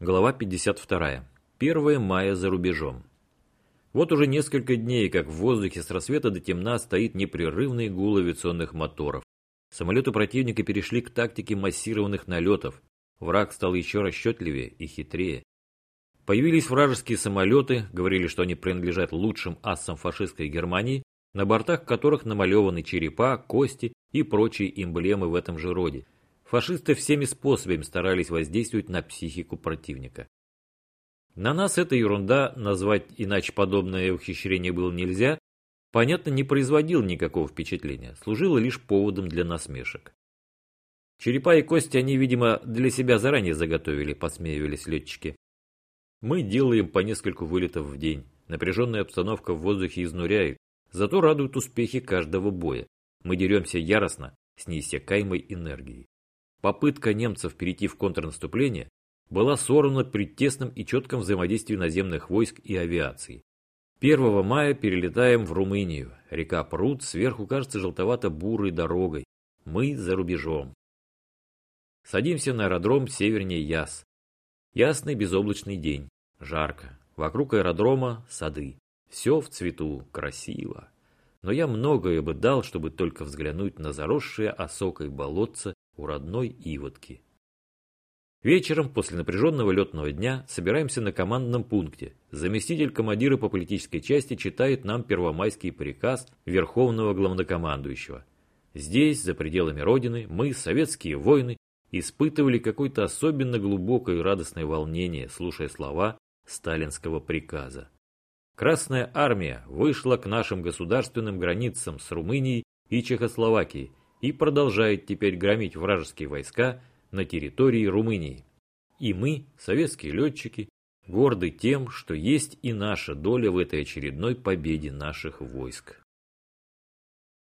Глава 52. 1 мая за рубежом. Вот уже несколько дней, как в воздухе с рассвета до темна стоит непрерывный гул авиационных моторов. Самолеты противника перешли к тактике массированных налетов. Враг стал еще расчетливее и хитрее. Появились вражеские самолеты, говорили, что они принадлежат лучшим асам фашистской Германии, на бортах которых намалеваны черепа, кости и прочие эмблемы в этом же роде. Фашисты всеми способами старались воздействовать на психику противника. На нас эта ерунда, назвать иначе подобное ухищрение было нельзя, понятно, не производил никакого впечатления, служило лишь поводом для насмешек. Черепа и кости они, видимо, для себя заранее заготовили, посмеивались летчики. Мы делаем по нескольку вылетов в день. Напряженная обстановка в воздухе изнуряет, зато радуют успехи каждого боя. Мы деремся яростно, с неиссякаемой энергией. Попытка немцев перейти в контрнаступление была сорвана при тесном и четком взаимодействии наземных войск и авиации. 1 мая перелетаем в Румынию. Река Прут сверху кажется желтовато-бурой дорогой. Мы за рубежом. Садимся на аэродром севернее Яс. Ясный безоблачный день. Жарко. Вокруг аэродрома сады. Все в цвету, красиво. Но я многое бы дал, чтобы только взглянуть на заросшее осокой болотце у родной Ивотки. Вечером, после напряженного летного дня, собираемся на командном пункте. Заместитель командира по политической части читает нам первомайский приказ Верховного Главнокомандующего. Здесь, за пределами Родины, мы, советские воины, испытывали какое-то особенно глубокое и радостное волнение, слушая слова сталинского приказа. Красная армия вышла к нашим государственным границам с Румынией и Чехословакией и продолжает теперь громить вражеские войска на территории Румынии. И мы, советские летчики, горды тем, что есть и наша доля в этой очередной победе наших войск.